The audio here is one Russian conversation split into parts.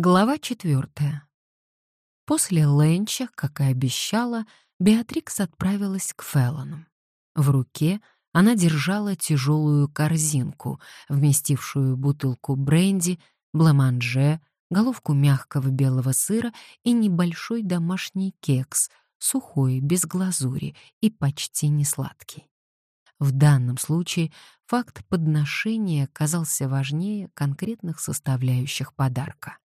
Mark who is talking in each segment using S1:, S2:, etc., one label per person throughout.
S1: Глава четвертая. После ленча, как и обещала, Беатрикс отправилась к Феллонам. В руке она держала тяжелую корзинку, вместившую бутылку бренди, бламанже, головку мягкого белого сыра и небольшой домашний кекс, сухой, без глазури и почти не сладкий. В данном случае факт подношения казался важнее конкретных составляющих подарка.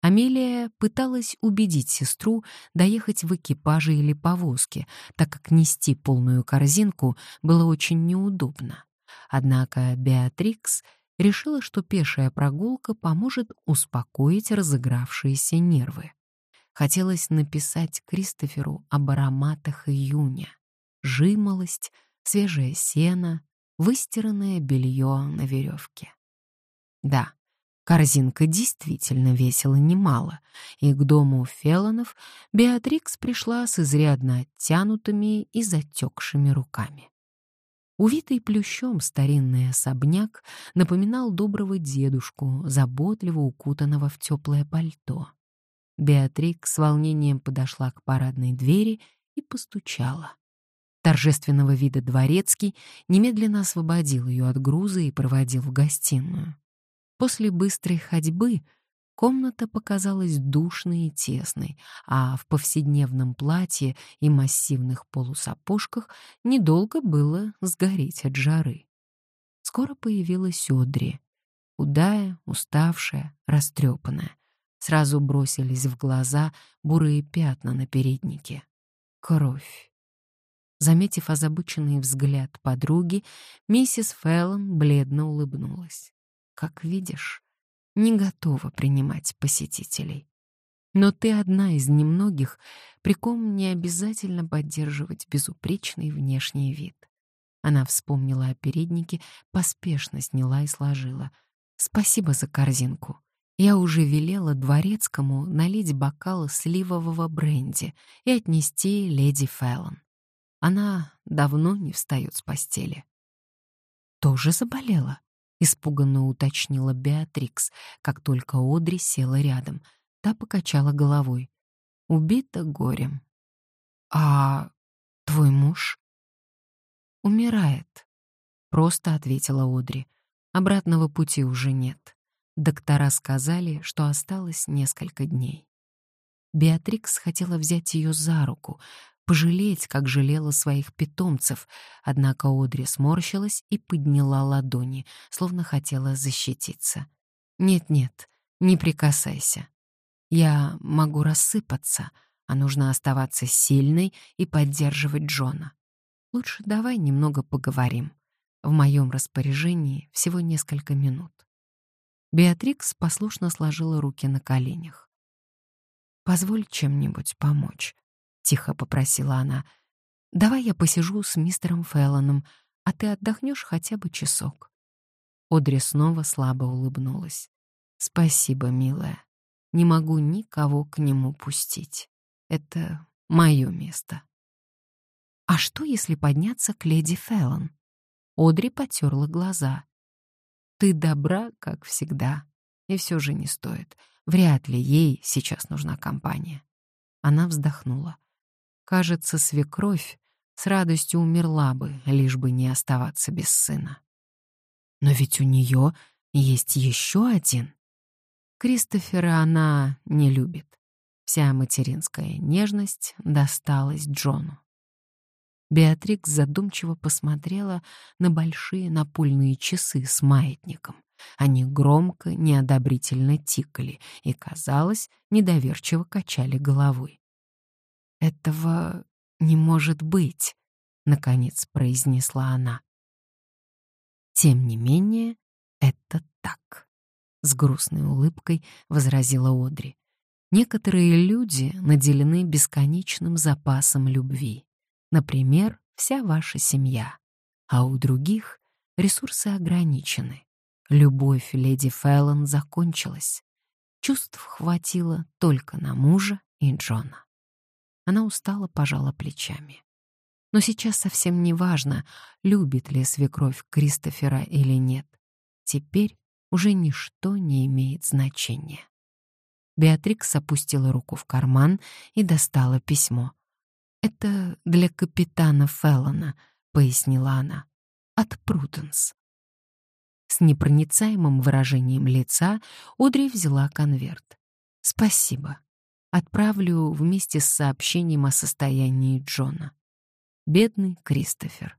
S1: Амелия пыталась убедить сестру доехать в экипаже или повозке, так как нести полную корзинку было очень неудобно. Однако Беатрикс решила, что пешая прогулка поможет успокоить разыгравшиеся нервы. Хотелось написать Кристоферу об ароматах июня. Жимолость, свежее сено, выстиранное белье на веревке. Да, корзинка действительно весила немало, и к дому Феллонов Беатрикс пришла с изрядно оттянутыми и затекшими руками. Увитый плющом старинный особняк напоминал доброго дедушку, заботливо укутанного в теплое пальто. Беатрикс с волнением подошла к парадной двери и постучала. Торжественного вида дворецкий немедленно освободил ее от груза и проводил в гостиную. После быстрой ходьбы комната показалась душной и тесной, а в повседневном платье и массивных полусапожках недолго было сгореть от жары. Скоро появилась Одри, худая, уставшая, растрепанная. Сразу бросились в глаза бурые пятна на переднике. Кровь. Заметив озабоченный взгляд подруги, миссис Феллон бледно улыбнулась. «Как видишь, не готова принимать посетителей. Но ты одна из немногих, при ком не обязательно поддерживать безупречный внешний вид». Она вспомнила о переднике, поспешно сняла и сложила. «Спасибо за корзинку. Я уже велела дворецкому налить бокал сливового бренди и отнести леди Феллон. Она давно не встает с постели. «Тоже заболела?» — испуганно уточнила Беатрикс, как только Одри села рядом. Та покачала головой. «Убита горем». «А твой муж?» «Умирает», — просто ответила Одри. «Обратного пути уже нет. Доктора сказали, что осталось несколько дней». Беатрикс хотела взять ее за руку, пожалеть, как жалела своих питомцев, однако Одри сморщилась и подняла ладони, словно хотела защититься. «Нет-нет, не прикасайся. Я могу рассыпаться, а нужно оставаться сильной и поддерживать Джона. Лучше давай немного поговорим. В моем распоряжении всего несколько минут». Беатрикс послушно сложила руки на коленях. «Позволь чем-нибудь помочь», — тихо попросила она. «Давай я посижу с мистером Феллоном, а ты отдохнешь хотя бы часок». Одри снова слабо улыбнулась. «Спасибо, милая. Не могу никого к нему пустить. Это мое место». «А что, если подняться к леди Феллон?» Одри потерла глаза. «Ты добра, как всегда, и все же не стоит. Вряд ли ей сейчас нужна компания». Она вздохнула. Кажется, свекровь с радостью умерла бы, лишь бы не оставаться без сына. Но ведь у нее есть еще один. Кристофера она не любит. Вся материнская нежность досталась Джону. Беатрикс задумчиво посмотрела на большие напольные часы с маятником. Они громко, неодобрительно тикали и, казалось, недоверчиво качали головой. «Этого не может быть», — наконец произнесла она. «Тем не менее, это так», — с грустной улыбкой возразила Одри. «Некоторые люди наделены бесконечным запасом любви. Например, вся ваша семья. А у других ресурсы ограничены. Любовь леди Феллон закончилась. Чувств хватило только на мужа и Джона. Она устало пожала плечами. Но сейчас совсем не важно, любит ли свекровь Кристофера или нет. Теперь уже ничто не имеет значения. Беатрикс опустила руку в карман и достала письмо. «Это для капитана Феллона», — пояснила она, — «от Пруденс». С непроницаемым выражением лица Одри взяла конверт. «Спасибо. Отправлю вместе с сообщением о состоянии Джона. Бедный Кристофер.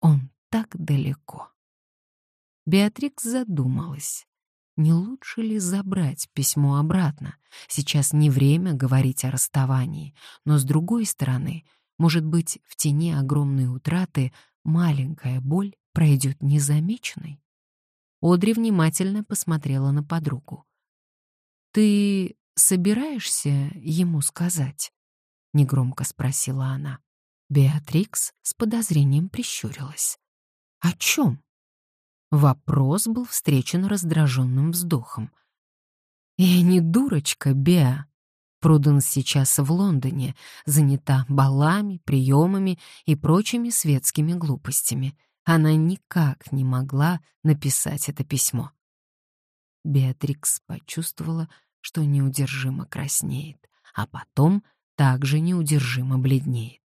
S1: Он так далеко». Беатрикс задумалась. Не лучше ли забрать письмо обратно? Сейчас не время говорить о расставании, но с другой стороны, может быть, в тени огромной утраты маленькая боль пройдет незамеченной? Одри внимательно посмотрела на подругу. «Ты собираешься ему сказать?» — негромко спросила она. Беатрикс с подозрением прищурилась. «О чем?» Вопрос был встречен раздраженным вздохом. «Я не дурочка, Беа. Пруденс сейчас в Лондоне, занята балами, приемами и прочими светскими глупостями. Она никак не могла написать это письмо». Беатрикс почувствовала, что неудержимо краснеет, а потом также неудержимо бледнеет.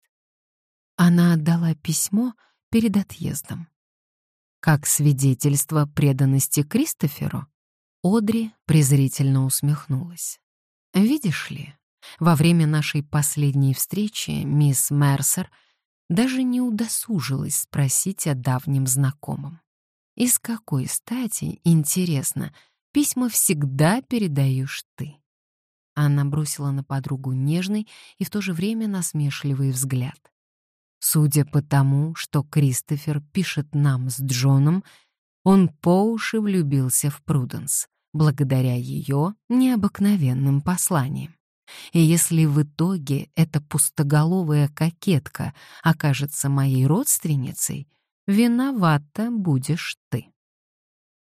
S1: Она отдала письмо перед отъездом. Как свидетельство преданности Кристоферу, Одри презрительно усмехнулась. «Видишь ли, во время нашей последней встречи мисс Мерсер даже не удосужилась спросить о давнем знакомом. И с какой стати, интересно, письма всегда передаешь ты?» Она бросила на подругу нежный и в то же время насмешливый взгляд. Судя по тому, что Кристофер пишет нам с Джоном, он по уши влюбился в Пруденс, благодаря ее необыкновенным посланиям. И если в итоге эта пустоголовая кокетка окажется моей родственницей, виновата будешь ты.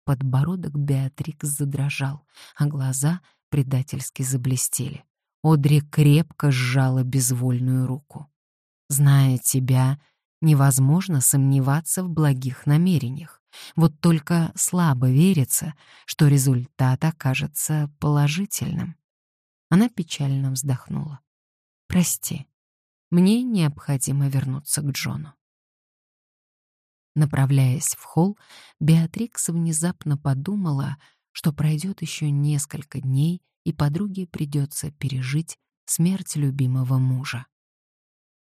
S1: Подбородок Беатрикс задрожал, а глаза предательски заблестели. Одри крепко сжала безвольную руку. Зная тебя, невозможно сомневаться в благих намерениях. Вот только слабо верится, что результат окажется положительным. Она печально вздохнула. «Прости, мне необходимо вернуться к Джону». Направляясь в холл, Беатрикс внезапно подумала, что пройдет еще несколько дней, и подруге придется пережить смерть любимого мужа.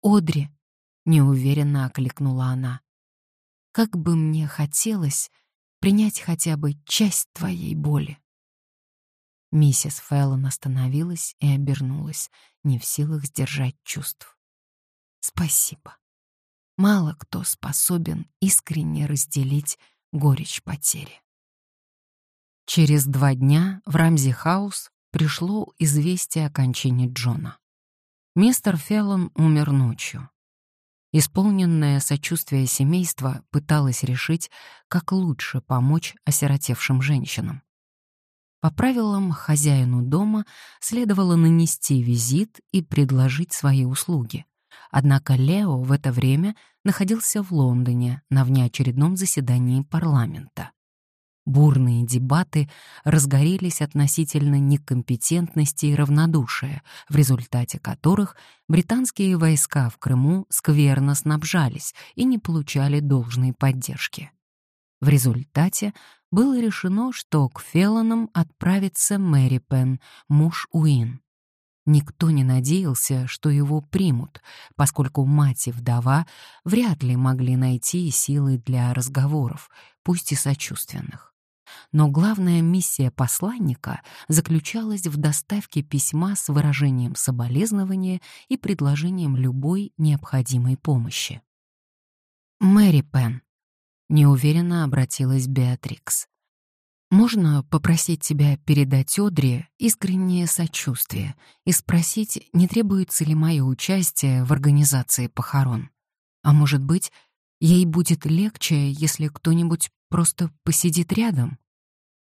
S1: «Одри», — неуверенно окликнула она, — «как бы мне хотелось принять хотя бы часть твоей боли». Миссис Феллон остановилась и обернулась, не в силах сдержать чувств. «Спасибо. Мало кто способен искренне разделить горечь потери». Через два дня в Рамзи-хаус пришло известие о кончине Джона. Мистер Феллон умер ночью. Исполненное сочувствия семейство пыталось решить, как лучше помочь осиротевшим женщинам. По правилам хозяину дома следовало нанести визит и предложить свои услуги. Однако Лео в это время находился в Лондоне на внеочередном заседании парламента. Бурные дебаты разгорелись относительно некомпетентности и равнодушия, в результате которых британские войска в Крыму скверно снабжались и не получали должной поддержки. В результате было решено, что к Феллонам отправится Мэри Пен, муж Уин. Никто не надеялся, что его примут, поскольку мать и вдова вряд ли могли найти силы для разговоров, пусть и сочувственных. Но главная миссия посланника заключалась в доставке письма с выражением соболезнования и предложением любой необходимой помощи. «Мэри Пен», — неуверенно обратилась Беатрикс, «можно попросить тебя передать Одри искреннее сочувствие и спросить, не требуется ли мое участие в организации похорон? А может быть, ей будет легче, если кто-нибудь Просто посидит рядом?»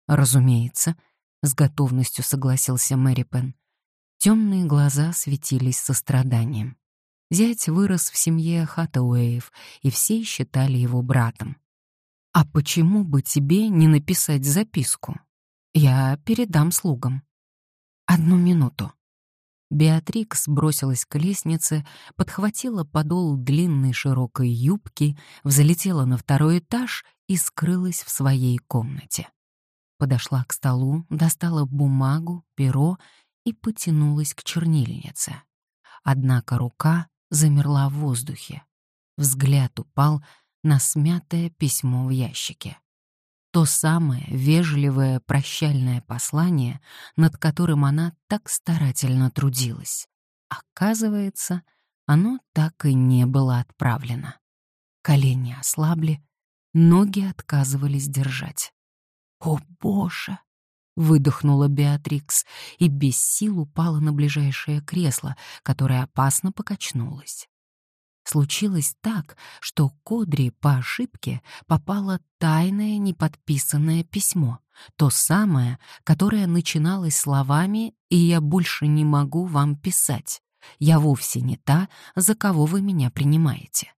S1: «Разумеется», — с готовностью согласился Мэри Пен. Темные глаза светились состраданием. Зять вырос в семье Хаттауэев, и все считали его братом. «А почему бы тебе не написать записку? Я передам слугам». Одну минуту». Беатрикс бросилась к лестнице, подхватила подол длинной широкой юбки, взлетела на второй этаж и скрылась в своей комнате. Подошла к столу, достала бумагу, перо и потянулась к чернильнице. Однако рука замерла в воздухе. Взгляд упал на смятое письмо в ящике. То самое вежливое прощальное послание, над которым она так старательно трудилась. Оказывается, оно так и не было отправлено. Колени ослабли, ноги отказывались держать. «О, Боже!» — выдохнула Беатрикс и без сил упала на ближайшее кресло, которое опасно покачнулось. Случилось так, что Кодри по ошибке попало тайное неподписанное письмо, то самое, которое начиналось словами «И я больше не могу вам писать. Я вовсе не та, за кого вы меня принимаете».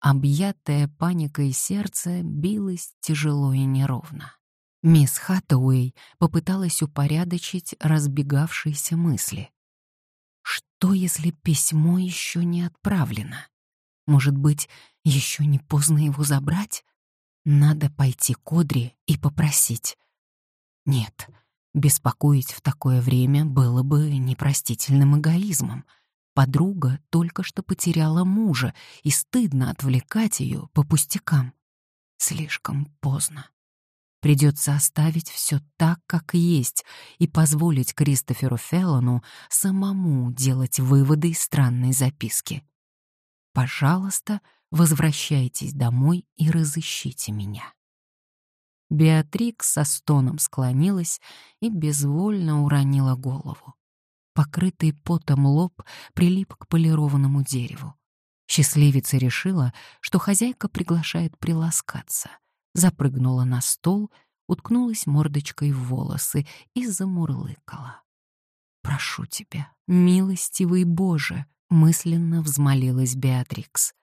S1: Объятое паникой сердце билось тяжело и неровно. Мисс Хаттауэй попыталась упорядочить разбегавшиеся мысли. Что, если письмо еще не отправлено? Может быть, еще не поздно его забрать? Надо пойти к Одри и попросить. Нет, беспокоить в такое время было бы непростительным эгоизмом. Подруга только что потеряла мужа, и стыдно отвлекать ее по пустякам. Слишком поздно. Придется оставить все так, как есть, и позволить Кристоферу Феллону самому делать выводы из странной записки. «Пожалуйста, возвращайтесь домой и разыщите меня». Беатрикс со стоном склонилась и безвольно уронила голову. Покрытый потом лоб прилип к полированному дереву. Счастливица решила, что хозяйка приглашает приласкаться — запрыгнула на стол, уткнулась мордочкой в волосы и замурлыкала. «Прошу тебя, милостивый Боже!» — мысленно взмолилась Беатрикс.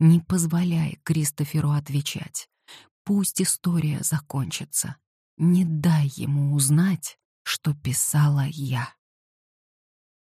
S1: «Не позволяй Кристоферу отвечать. Пусть история закончится. Не дай ему узнать, что писала я».